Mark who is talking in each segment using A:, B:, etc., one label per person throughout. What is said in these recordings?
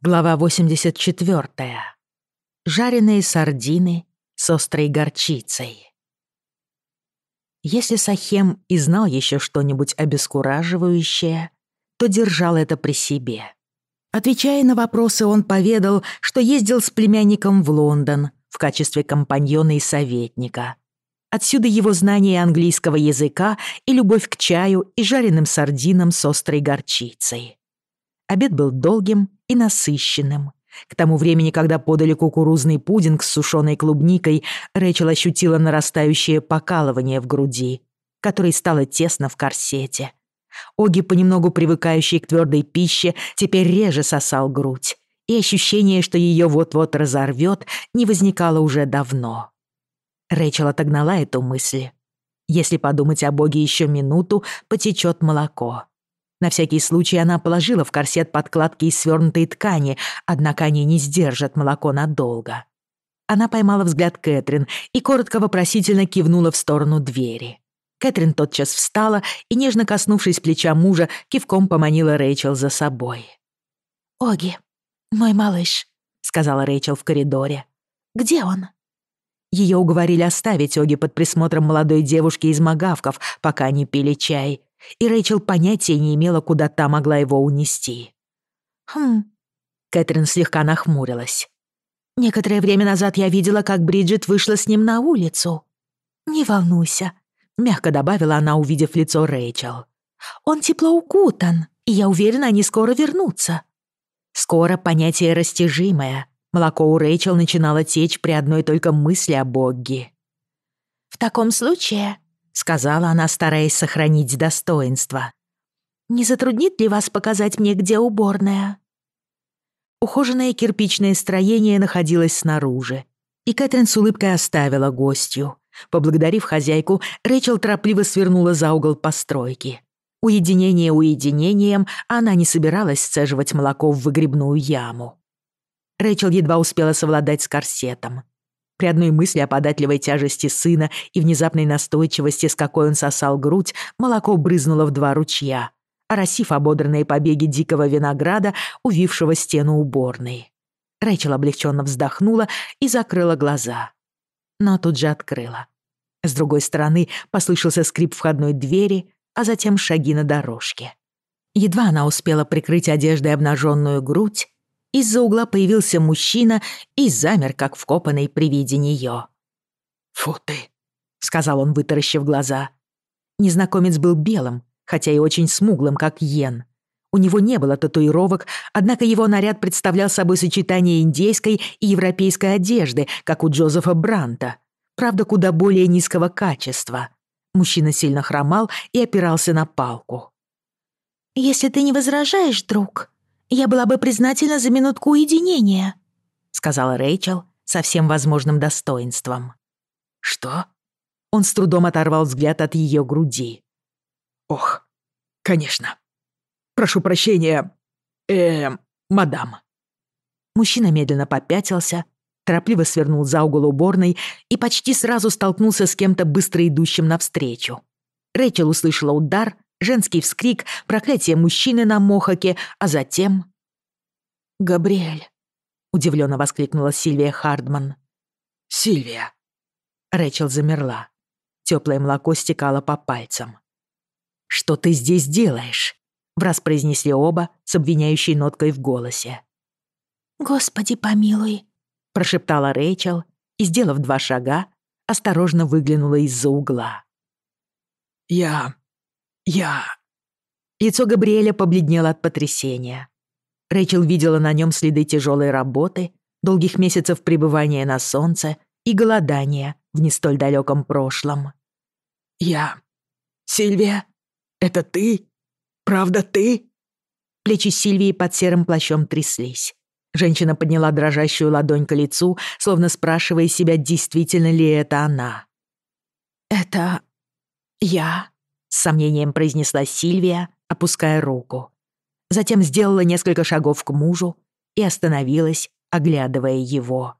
A: Глава 84. Жареные сардины с острой горчицей. Если Сахем и знал еще что-нибудь обескураживающее, то держал это при себе. Отвечая на вопросы, он поведал, что ездил с племянником в Лондон в качестве компаньона и советника. Отсюда его знание английского языка и любовь к чаю и жареным сардинам с острой горчицей. Обед был долгим и насыщенным. К тому времени, когда подали кукурузный пудинг с сушеной клубникой, Рэчел ощутила нарастающее покалывание в груди, которое стало тесно в корсете. Оги, понемногу привыкающий к твердой пище, теперь реже сосал грудь, и ощущение, что ее вот-вот разорвет, не возникало уже давно. Рэчел отогнала эту мысль. Если подумать о Боге еще минуту, потечет молоко. На всякий случай она положила в корсет подкладки из свернутой ткани, однако они не сдержат молоко надолго. Она поймала взгляд Кэтрин и коротко вопросительно кивнула в сторону двери. Кэтрин тотчас встала и, нежно коснувшись плеча мужа, кивком поманила Рэйчел за собой.
B: «Оги, мой малыш», — сказала Рэйчел в коридоре. «Где он?»
A: Ее уговорили оставить Оги под присмотром молодой девушки из Магавков, пока они пили чай — и Рэйчел понятия не имела, куда та могла его унести.
B: «Хм...»
A: Кэтрин слегка нахмурилась.
B: «Некоторое время назад я видела, как Бриджит вышла с ним на улицу. Не волнуйся», — мягко добавила она, увидев лицо Рэйчел. «Он тепло укутан, и я уверена, они скоро вернутся».
A: Скоро понятие растяжимое. Молоко у Рэйчел начинало течь при одной только мысли о Богге.
B: «В таком случае
A: сказала она, стараясь сохранить достоинство.
B: «Не затруднит ли вас показать мне, где уборная?»
A: Ухоженное кирпичное строение находилось снаружи, и Кэтрин с улыбкой оставила гостью. Поблагодарив хозяйку, Рэйчел торопливо свернула за угол постройки. Уединение уединением, она не собиралась сцеживать молоко в выгребную яму. Рэйчел едва успела совладать с корсетом. При одной мысли о податливой тяжести сына и внезапной настойчивости, с какой он сосал грудь, молоко брызнуло в два ручья, оросив ободранные побеги дикого винограда, увившего стену уборной. Рэйчел облегченно вздохнула и закрыла глаза. Но тут же открыла. С другой стороны послышался скрип входной двери, а затем шаги на дорожке. Едва она успела прикрыть одеждой обнаженную грудь, Из-за угла появился мужчина и замер, как вкопанный при виде неё.
C: «Фу ты!»
A: — сказал он, вытаращив глаза. Незнакомец был белым, хотя и очень смуглым, как йен. У него не было татуировок, однако его наряд представлял собой сочетание индейской и европейской одежды, как у Джозефа Бранта, правда, куда более низкого качества. Мужчина сильно хромал и опирался на палку.
B: «Если ты не возражаешь, друг», я была бы признательна за минутку уединения», —
A: сказала Рэйчел, всем возможным достоинством.
C: «Что?»
A: Он с трудом оторвал взгляд от ее груди.
C: «Ох, конечно. Прошу прощения, э, мадам».
A: Мужчина медленно попятился, торопливо свернул за угол уборной и почти сразу столкнулся с кем-то быстро идущим навстречу. Рэйчел услышала удар — Женский вскрик, проклятие мужчины на мохаке, а затем...
B: «Габриэль!»
A: — удивленно воскликнула Сильвия Хардман.
C: «Сильвия!»
A: Рэчел замерла. Теплое молоко стекало по пальцам. «Что ты здесь делаешь?» — враз произнесли оба с обвиняющей ноткой в голосе.
B: «Господи помилуй!»
A: — прошептала Рэйчел и, сделав два шага, осторожно выглянула из-за угла.
C: «Я «Я...»
A: Лицо Габриэля побледнело от потрясения. Рэйчел видела на нем следы тяжелой работы, долгих месяцев пребывания на солнце и голодания в не столь далеком прошлом.
C: «Я... Сильвия, это ты? Правда ты?»
A: Плечи Сильвии под серым плащом тряслись. Женщина подняла дрожащую ладонь к лицу, словно спрашивая себя, действительно ли это она.
B: «Это... я...»
A: с сомнением произнесла Сильвия, опуская руку. Затем сделала несколько шагов к мужу и остановилась, оглядывая его.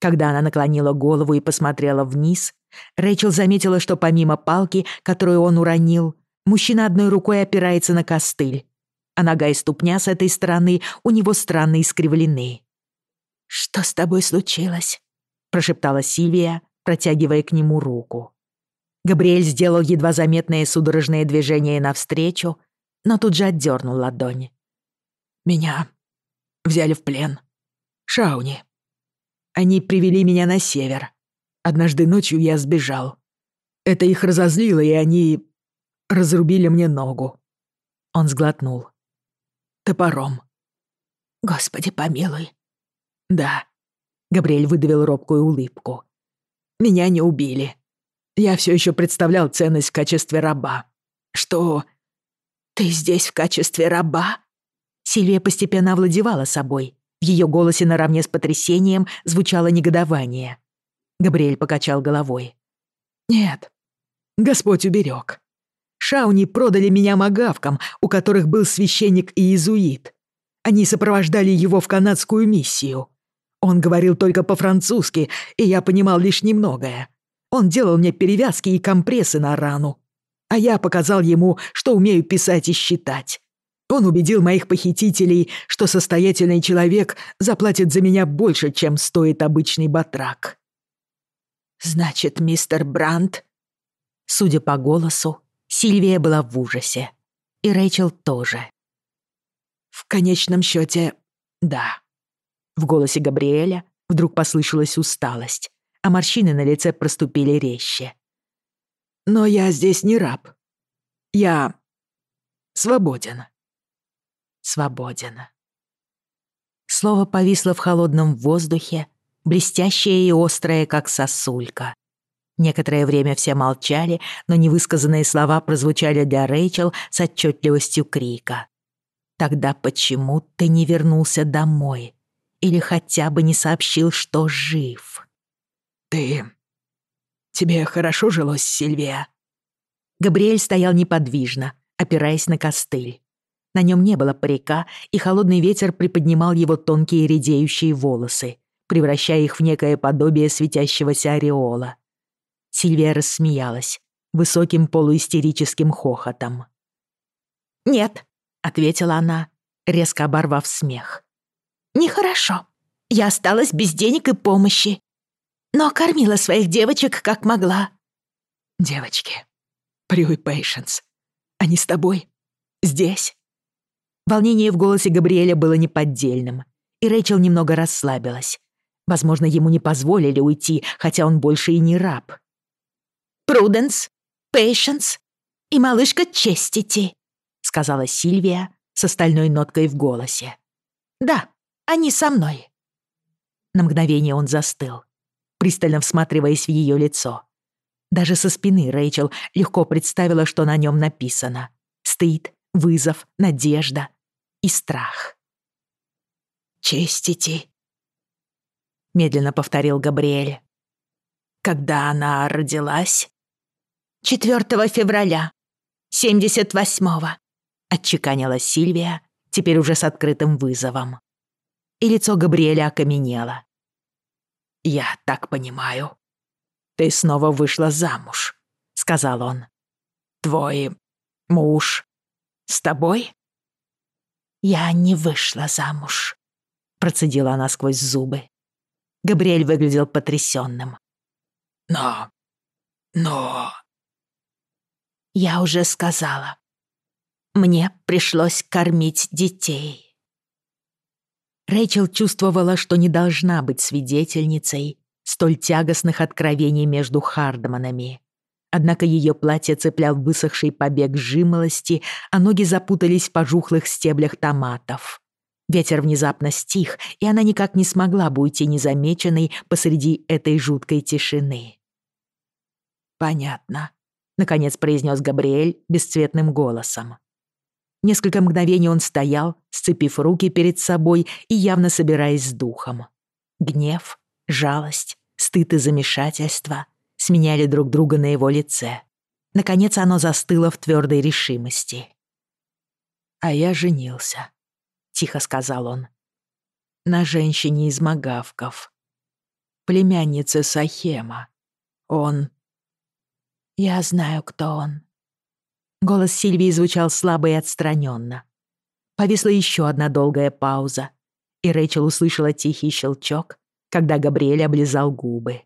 A: Когда она наклонила голову и посмотрела вниз, Рэйчел заметила, что помимо палки, которую он уронил, мужчина одной рукой опирается на костыль, а нога и ступня с этой стороны у него странно искривлены.
B: «Что с тобой случилось?»
A: — прошептала Сильвия, протягивая к нему руку. Габриэль сделал едва заметные судорожные движения навстречу, но тут же отдернул ладонь.
C: «Меня взяли в плен. Шауни. Они привели меня на север. Однажды ночью я сбежал. Это их разозлило, и они разрубили мне ногу». Он сглотнул. «Топором».
B: «Господи помилуй».
C: «Да». Габриэль выдавил робкую улыбку. «Меня не убили. Я все еще представлял ценность в качестве раба. Что...
B: «Ты здесь в качестве раба?»
A: Сильвия постепенно овладевала собой. В ее голосе наравне с потрясением звучало негодование. Габриэль покачал головой.
C: «Нет, Господь уберег. Шауни продали меня магавкам, у которых был священник и иезуит. Они сопровождали его в канадскую миссию. Он говорил только по-французски, и я понимал лишь немногое. Он делал мне перевязки и компрессы на рану. А я показал ему, что умею писать и считать. Он убедил моих похитителей, что состоятельный человек заплатит за меня больше, чем стоит обычный батрак.
B: «Значит, мистер Брандт...»
A: Судя по голосу, Сильвия была в ужасе. И Рэйчел тоже.
C: «В конечном счете, да».
A: В голосе Габриэля вдруг послышалась усталость. а морщины на лице проступили резче.
C: «Но я здесь не раб. Я свободен»
A: свободен. Слово повисло в холодном воздухе, блестящее и острое, как сосулька. Некоторое время все молчали, но невысказанные слова прозвучали для Рэйчел с отчетливостью крика. «Тогда почему ты не вернулся домой? Или хотя бы не сообщил, что жив?»
C: «Ты... тебе хорошо жилось, Сильвия?»
A: Габриэль стоял неподвижно, опираясь на костыль. На нем не было парика, и холодный ветер приподнимал его тонкие редеющие волосы, превращая их в некое подобие светящегося ореола. Сильвия рассмеялась высоким полуистерическим хохотом.
B: «Нет», —
A: ответила она, резко оборвав смех.
B: «Нехорошо. Я осталась без денег и помощи. но кормила своих девочек как могла».
C: «Девочки, Прюй Пейшенс, они с тобой? Здесь?»
A: Волнение в голосе Габриэля было неподдельным, и Рэйчел немного расслабилась. Возможно, ему не позволили уйти, хотя он больше и не раб.
B: «Пруденс, Пейшенс и малышка Честити», — сказала Сильвия с остальной ноткой в голосе. «Да, они со мной».
A: На мгновение он застыл, пристально всматриваясь в ее лицо. Даже со спины Рэйчел легко представила, что на нем написано. Стыд, вызов, надежда и страх.
B: «Честити», —
A: медленно повторил Габриэль.
B: «Когда она родилась?» «4 февраля, 78-го», —
A: отчеканила Сильвия, теперь уже с открытым вызовом. И лицо Габриэля окаменело.
C: «Я так понимаю, ты снова вышла замуж», — сказал он. «Твой муж с тобой?»
B: «Я не вышла замуж», — процедила она сквозь зубы.
A: Габриэль выглядел потрясённым.
C: «Но... но...»
B: «Я уже сказала. Мне пришлось кормить детей».
A: Рэйчел чувствовала, что не должна быть свидетельницей столь тягостных откровений между Хардманами. Однако ее платье цеплял высохший побег жимолости, а ноги запутались в пожухлых стеблях томатов. Ветер внезапно стих, и она никак не смогла бы уйти незамеченной посреди этой жуткой тишины.
C: «Понятно», —
A: наконец произнес Габриэль бесцветным голосом. Несколько мгновений он стоял, сцепив руки перед собой и явно собираясь с духом. Гнев, жалость, стыд и замешательство сменяли друг друга на его лице. Наконец оно застыло в твердой решимости.
C: «А я женился», — тихо сказал он. «На женщине из Магавков. Племяннице Сахема. Он...»
B: «Я знаю, кто он»,
A: Голос Сильвии звучал слабо и отстраненно. Повисла еще одна долгая пауза, и Рэйчел услышала тихий щелчок, когда Габриэль облизал губы.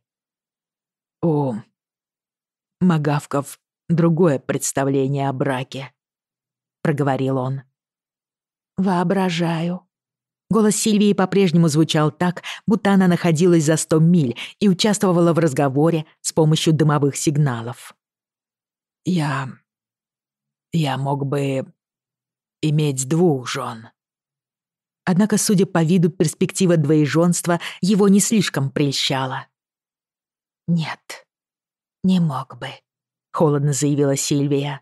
C: «О, Магавков другое представление о браке», — проговорил он.
A: «Воображаю». Голос Сильвии по-прежнему звучал так, будто она находилась за сто миль и участвовала в разговоре с помощью дымовых сигналов.
C: «Я я мог бы иметь двух жен».
A: Однако, судя по виду, перспектива двоеженства его не слишком прельщала. «Нет, не мог бы», — холодно заявила Сильвия.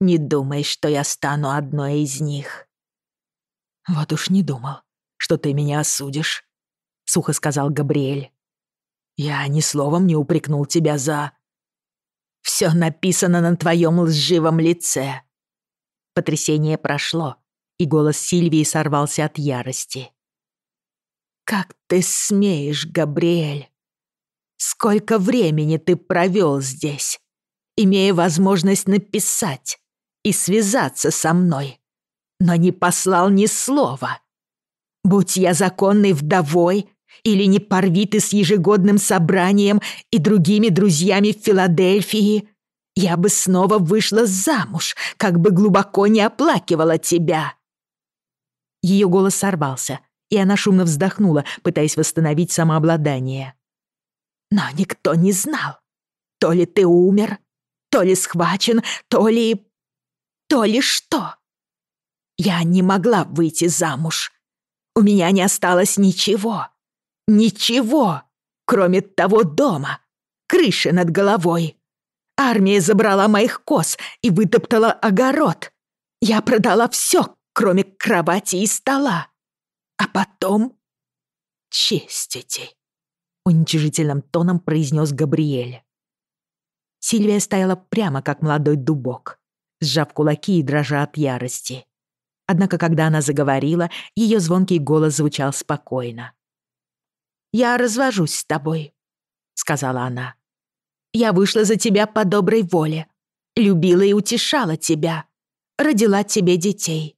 A: «Не думай, что я стану одной из них».
C: «Вот уж не думал, что ты меня осудишь», —
A: Все написано на твоем лживом лице!» Потрясение прошло, и голос Сильвии сорвался от ярости. «Как ты смеешь, Габриэль? Сколько времени ты провел здесь, имея возможность написать и связаться со мной, но не послал ни слова? Будь я законной вдовой, или не порви ты с ежегодным собранием и другими друзьями в Филадельфии. Я бы снова вышла замуж, как бы глубоко не оплакивала тебя». Ее голос сорвался, и она шумно вздохнула, пытаясь восстановить самообладание. «Но никто не знал. То ли ты умер, то ли схвачен, то ли... то ли что. Я не могла выйти замуж. У меня не осталось ничего». Ничего, кроме того дома, крыши над головой. Армия забрала моих коз и вытоптала огород. Я продала все, кроме кровати и стола. А потом... «Честите», — уничижительным тоном произнес Габриэль. Сильвия стояла прямо, как молодой дубок, сжав кулаки и дрожа от ярости. Однако, когда она заговорила, ее звонкий голос звучал спокойно. «Я развожусь с тобой», — сказала она. «Я вышла за тебя по доброй воле, любила и утешала тебя, родила тебе детей.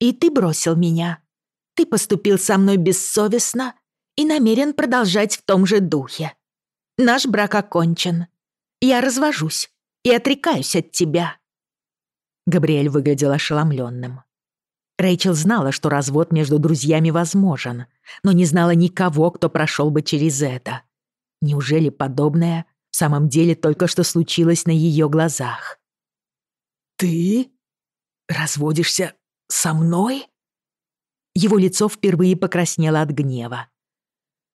A: И ты бросил меня. Ты поступил со мной бессовестно и намерен продолжать в том же духе. Наш брак окончен. Я развожусь и отрекаюсь от тебя». Габриэль выглядел ошеломленным. Рэйчел знала, что развод между друзьями возможен, но не знала никого, кто прошел бы через это. Неужели подобное в самом деле только что случилось на ее глазах?
C: «Ты разводишься со мной?»
A: Его лицо впервые покраснело от гнева.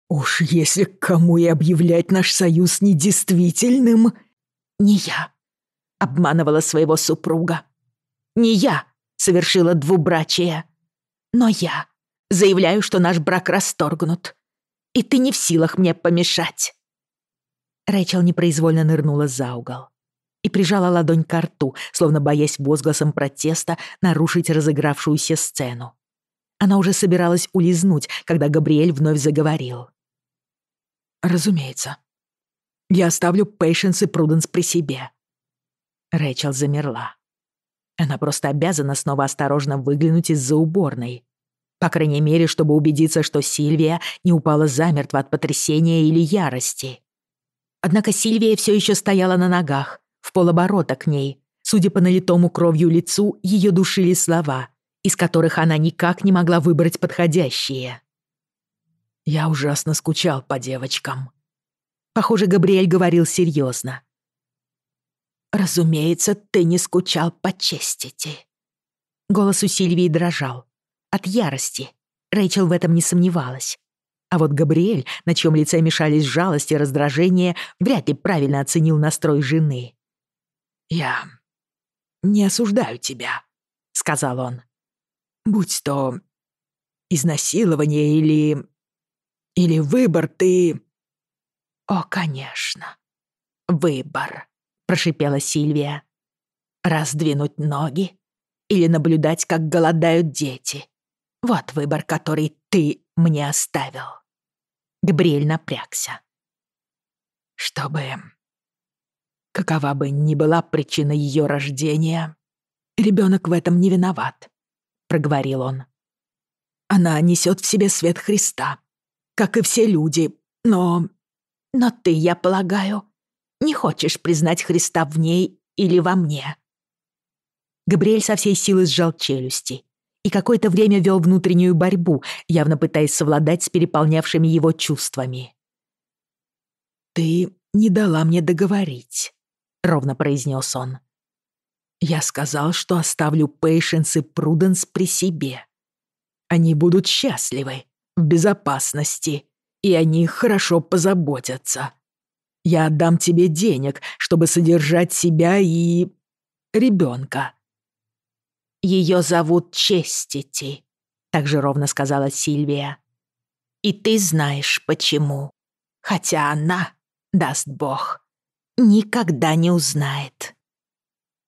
C: «Уж если кому и объявлять наш союз недействительным...»
A: «Не я», — обманывала своего супруга. «Не я», совершила двубрачие. Но я заявляю, что наш брак расторгнут. И ты не в силах мне помешать». Рэйчел непроизвольно нырнула за угол и прижала ладонь к рту, словно боясь возгласом протеста нарушить разыгравшуюся сцену. Она уже собиралась улизнуть, когда Габриэль вновь заговорил.
C: «Разумеется. Я оставлю Пейшенс и Пруденс при себе».
A: Рэйчел замерла. Она просто обязана снова осторожно выглянуть из-за уборной. По крайней мере, чтобы убедиться, что Сильвия не упала замертво от потрясения или ярости. Однако Сильвия все еще стояла на ногах, в полоборота к ней. Судя по налитому кровью лицу, ее душили слова, из которых она никак не могла выбрать подходящие.
C: «Я ужасно скучал по девочкам».
A: Похоже, Габриэль говорил серьезно, «Разумеется, ты не скучал по честити». Голос у Сильвии дрожал. От ярости. Рэйчел в этом не сомневалась. А вот Габриэль, на чьем лице мешались жалость и раздражение, вряд ли правильно оценил настрой жены.
C: «Я не осуждаю
A: прошипела Сильвия. «Раздвинуть ноги или наблюдать, как голодают дети. Вот выбор, который ты мне оставил». Габриэль напрягся.
C: «Чтобы... Какова бы ни была причина ее рождения, ребенок в этом не виноват», —
A: проговорил он.
C: «Она несет в себе свет Христа, как и все люди, но...
B: Но ты, я полагаю, не хочешь признать Христа в ней или во мне».
A: Габриэль со всей силы сжал челюсти и какое-то время вел внутреннюю борьбу, явно пытаясь совладать с переполнявшими его чувствами.
C: «Ты не дала мне договорить», — ровно произнес он. «Я сказал, что оставлю Пейшенс и Пруденс при себе. Они будут счастливы, в безопасности, и они хорошо позаботятся. Я отдам тебе денег, чтобы содержать себя и... ребенка».
B: «Ее зовут Честити», — так же ровно сказала Сильвия. «И ты знаешь, почему. Хотя она, даст бог, никогда не узнает».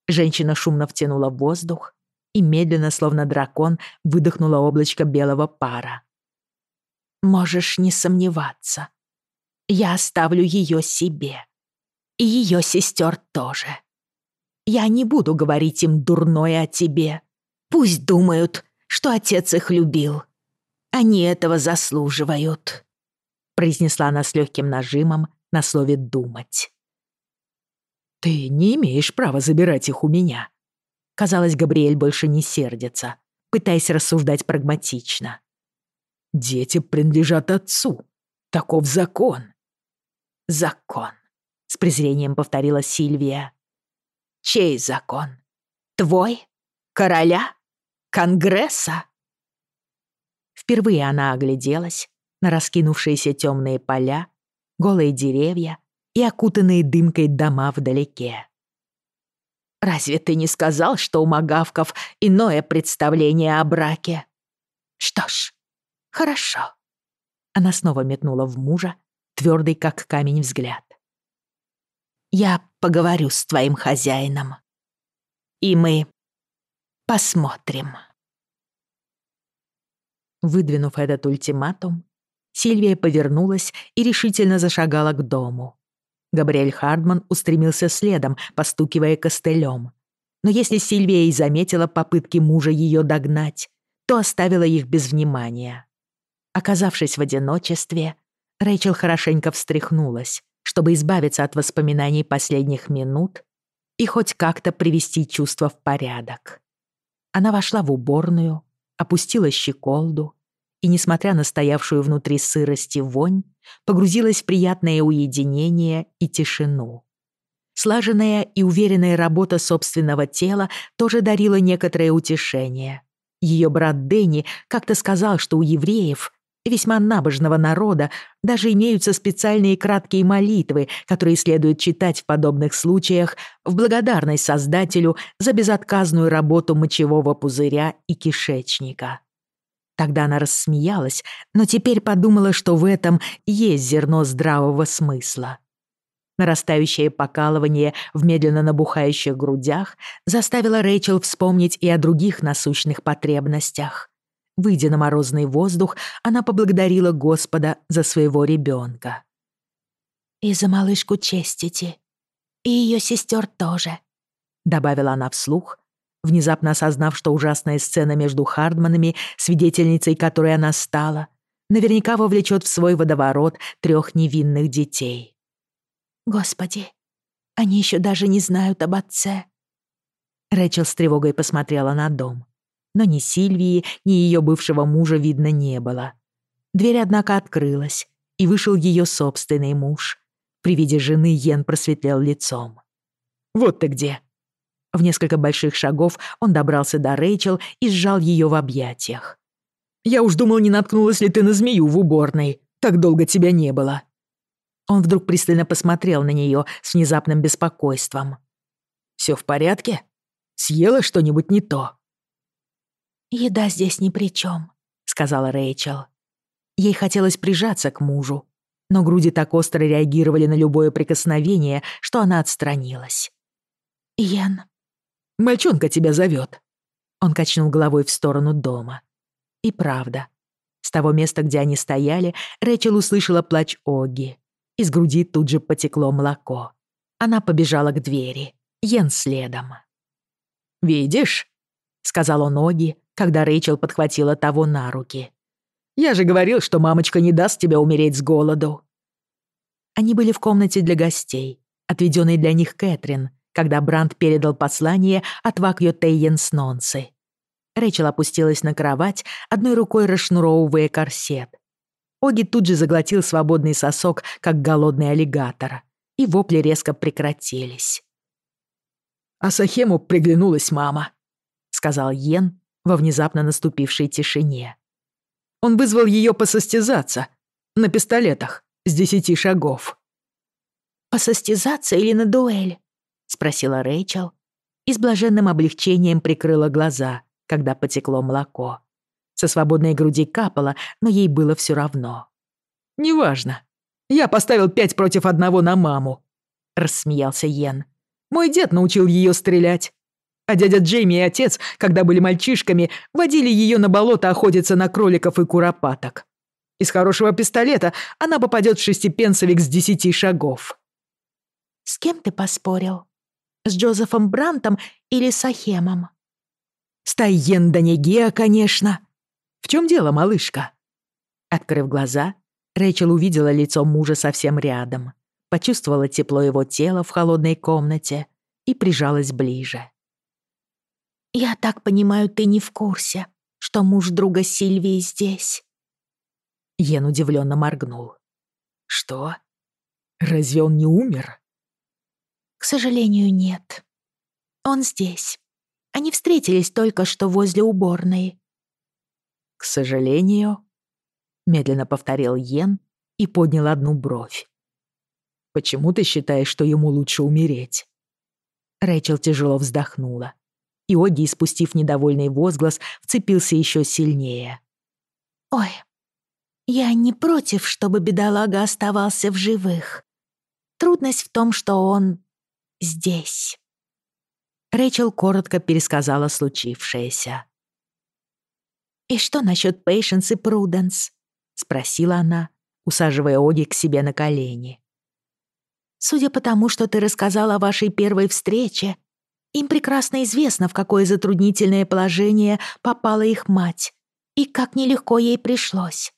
A: Женщина шумно втянула воздух и медленно, словно дракон, выдохнула облачко белого пара.
B: «Можешь не сомневаться», Я оставлю ее себе. И ее сестер тоже. Я не буду говорить им дурное о тебе. Пусть думают, что отец их любил. Они этого заслуживают», — произнесла она с легким нажимом, на слове «думать».
C: «Ты не имеешь права забирать их у меня».
A: Казалось, Габриэль больше не сердится, пытаясь рассуждать прагматично.
C: «Дети принадлежат отцу. «Закон», —
B: с презрением повторила Сильвия. «Чей закон? Твой? Короля? Конгресса?»
A: Впервые она огляделась на раскинувшиеся темные поля, голые деревья и окутанные дымкой дома вдалеке.
B: «Разве ты не сказал, что у Магавков иное представление о браке?» «Что ж, хорошо».
A: Она снова метнула в мужа твердый как камень взгляд.
B: «Я поговорю с твоим хозяином, и мы посмотрим».
A: Выдвинув этот ультиматум, Сильвия повернулась и решительно зашагала к дому. Габриэль Хардман устремился следом, постукивая костылем. Но если Сильвия и заметила попытки мужа ее догнать, то оставила их без внимания. Оказавшись в одиночестве, Рэйчел хорошенько встряхнулась, чтобы избавиться от воспоминаний последних минут и хоть как-то привести чувства в порядок. Она вошла в уборную, опустила щеколду и, несмотря на стоявшую внутри сырости вонь, погрузилась в приятное уединение и тишину. Слаженная и уверенная работа собственного тела тоже дарила некоторое утешение. Ее брат Дэнни как-то сказал, что у евреев, весьма набожного народа даже имеются специальные краткие молитвы, которые следует читать в подобных случаях в благодарность Создателю за безотказную работу мочевого пузыря и кишечника. Тогда она рассмеялась, но теперь подумала, что в этом есть зерно здравого смысла. Нарастающее покалывание в медленно набухающих грудях заставило Рэйчел вспомнить и о других насущных потребностях. Выйдя на морозный воздух, она поблагодарила Господа за своего ребенка.
B: «И за малышку Честити, и ее сестер тоже», — добавила она вслух, внезапно осознав, что ужасная сцена между Хардманами, свидетельницей которой она стала, наверняка вовлечет в свой водоворот трех невинных детей. «Господи, они еще даже не знают об отце».
A: Рэчел с тревогой посмотрела на дом. но ни Сильвии, ни ее бывшего мужа видно не было. Дверь, однако, открылась, и вышел ее собственный муж. При виде жены Йен просветлел лицом. «Вот ты где!» В несколько больших шагов он добрался до Рэйчел и сжал ее в объятиях. «Я уж думал, не наткнулась ли ты на змею в уборной. Так долго тебя не было». Он вдруг пристально посмотрел на нее с внезапным беспокойством. «Все в порядке? Съела что-нибудь не то?»
B: «Еда здесь ни при чем», — сказала Рэйчел.
A: Ей хотелось прижаться к мужу, но груди так остро реагировали на любое прикосновение, что она отстранилась.
B: «Ян,
A: Мальчонка тебя зовет. Он качнул головой в сторону дома. И правда. С того места, где они стояли, Рэчел услышала плач Оги. Из груди тут же потекло молоко. Она побежала к двери. Йен следом. «Видишь?» сказал он Оги, когда Рэйчел подхватила того на руки.
C: «Я же говорил, что мамочка не даст тебе умереть с голоду».
A: Они были в комнате для гостей, отведенной для них Кэтрин, когда Бранд передал послание от Вакьо Тейенс Нонсы. Рэйчел опустилась на кровать, одной рукой расшнуровывая корсет. Оги тут же заглотил свободный сосок, как голодный аллигатор, и вопли резко прекратились.
C: «Асахему приглянулась мама», сказал Йен во внезапно наступившей тишине. Он вызвал ее посостязаться на пистолетах с десяти шагов.
B: «Посостязаться или на дуэль?» — спросила Рэйчел и с блаженным облегчением прикрыла глаза, когда потекло молоко.
A: Со свободной груди капало, но ей было все равно.
C: «Неважно. Я поставил пять против одного на маму», — рассмеялся Йен. «Мой дед научил ее стрелять. А дядя Джейми и отец, когда были мальчишками, водили ее на болото охотиться на кроликов и куропаток. Из хорошего пистолета она попадет в шестипенсовик с десяти шагов.
B: «С кем ты поспорил? С Джозефом Брантом или с Ахемом?»
C: «С Тайен Данегеа, конечно. В чем дело, малышка?»
A: Открыв глаза, Рэйчел увидела лицо мужа совсем рядом, почувствовала тепло его тела в холодной комнате и прижалась ближе.
B: «Я так понимаю, ты не в курсе, что муж друга Сильвии здесь?»
A: Йен удивленно моргнул.
C: «Что? Разве он не умер?»
B: К сожалению, нет. Он здесь. Они встретились только что возле уборной.
A: К сожалению, медленно повторил Йен и поднял одну бровь.
C: Почему ты считаешь, что ему лучше умереть?
A: Рэйчел тяжело вздохнула. и Оги, испустив недовольный возглас, вцепился еще сильнее.
B: «Ой, я не против, чтобы бедолага оставался в живых. Трудность в том, что он здесь».
A: Рэйчел коротко пересказала случившееся.
B: «И что насчет Пейшенс и Пруденс?» — спросила она, усаживая Оги к себе на колени. «Судя по тому, что ты рассказал о вашей первой встрече, им прекрасно известно, в какое затруднительное положение попала их мать и как нелегко ей пришлось.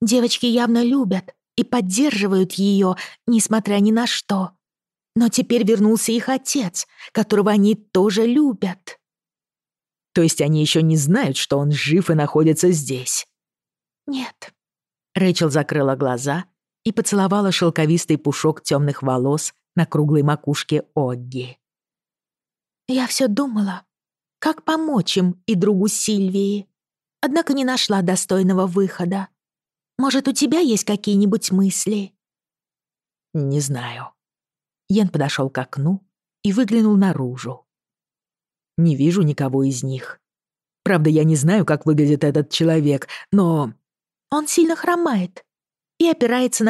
B: Девочки явно любят и поддерживают ее, несмотря ни на что. Но теперь вернулся их отец, которого они тоже любят.
C: То есть они еще не знают, что он жив и находится здесь?
B: Нет.
A: Рэйчел закрыла глаза и поцеловала шелковистый пушок темных волос на круглой макушке Огги.
B: Я все думала, как помочь им и другу Сильвии, однако не нашла достойного выхода. Может, у тебя есть какие-нибудь мысли?
A: Не знаю. Йен подошел к окну и выглянул наружу. Не вижу никого из них. Правда, я не знаю, как выглядит этот человек, но...
B: Он сильно хромает и опирается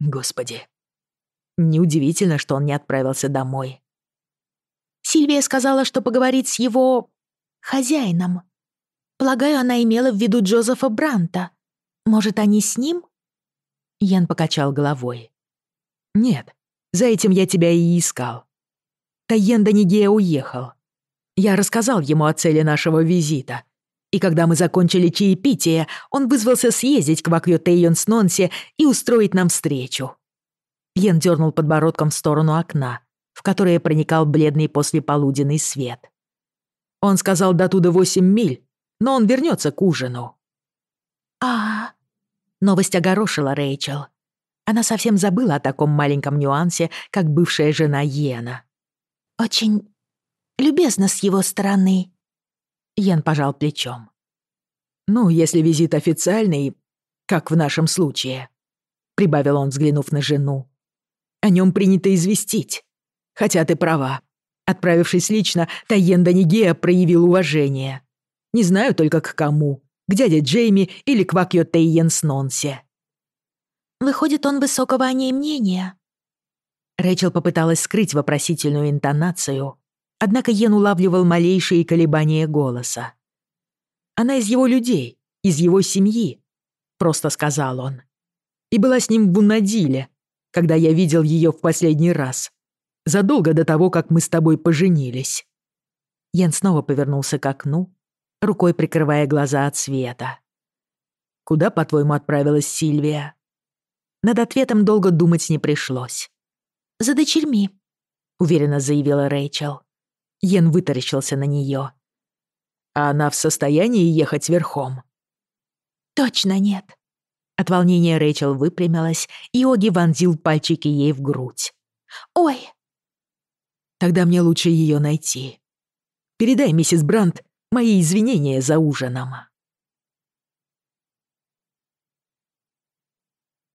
A: Господи. Неудивительно, что он не отправился домой.
B: Сильвия сказала, что поговорит с его... хозяином. Полагаю, она имела в виду Джозефа Бранта. Может, они с ним?
A: Ян покачал головой. Нет, за этим я тебя и искал. Тайен Данигея уехал. Я рассказал ему о цели нашего визита, и когда мы закончили чаепитие, он вызвался съездить к Вакью Тэйонснонсе и устроить нам встречу. Пьен дернул подбородком в сторону окна, в которое проникал бледный послеполуденный свет. Он сказал до туда восемь миль, но он вернется к ужину.
B: а, -а.
A: Новость огорошила Рэйчел. Она совсем забыла о таком маленьком нюансе, как бывшая жена Йена.
B: «Очень любезно с его стороны»,
A: Ян пожал плечом.
C: «Ну, если визит официальный, как в нашем случае», — прибавил он, взглянув на жену. «О нем принято известить. Хотя ты права. Отправившись лично, Тайен Данигея проявил уважение. Не знаю только к кому, к дяде Джейми или к Вакьо Тайен Снонсе».
B: «Выходит, он высокого о ней мнения?»
A: Рэйчел попыталась скрыть вопросительную интонацию, однако Йен улавливал малейшие колебания голоса. «Она из его людей, из его семьи», — просто сказал он. «И была с ним в Бунадиле, когда я видел ее в последний раз.
C: Задолго до того, как мы с тобой поженились».
A: Ян снова повернулся к окну, рукой прикрывая глаза от света. «Куда, по-твоему, отправилась Сильвия?» Над ответом долго думать не пришлось.
B: «За дочерьми», — уверенно
A: Ян вытаращился на нее.
C: «А она в состоянии ехать верхом?»
B: «Точно нет».
A: От волнения Рэйчел выпрямилась, и Оги вонзил пальчики ей в грудь.
B: «Ой!»
C: «Тогда мне лучше ее найти. Передай, миссис Брандт, мои извинения за ужином».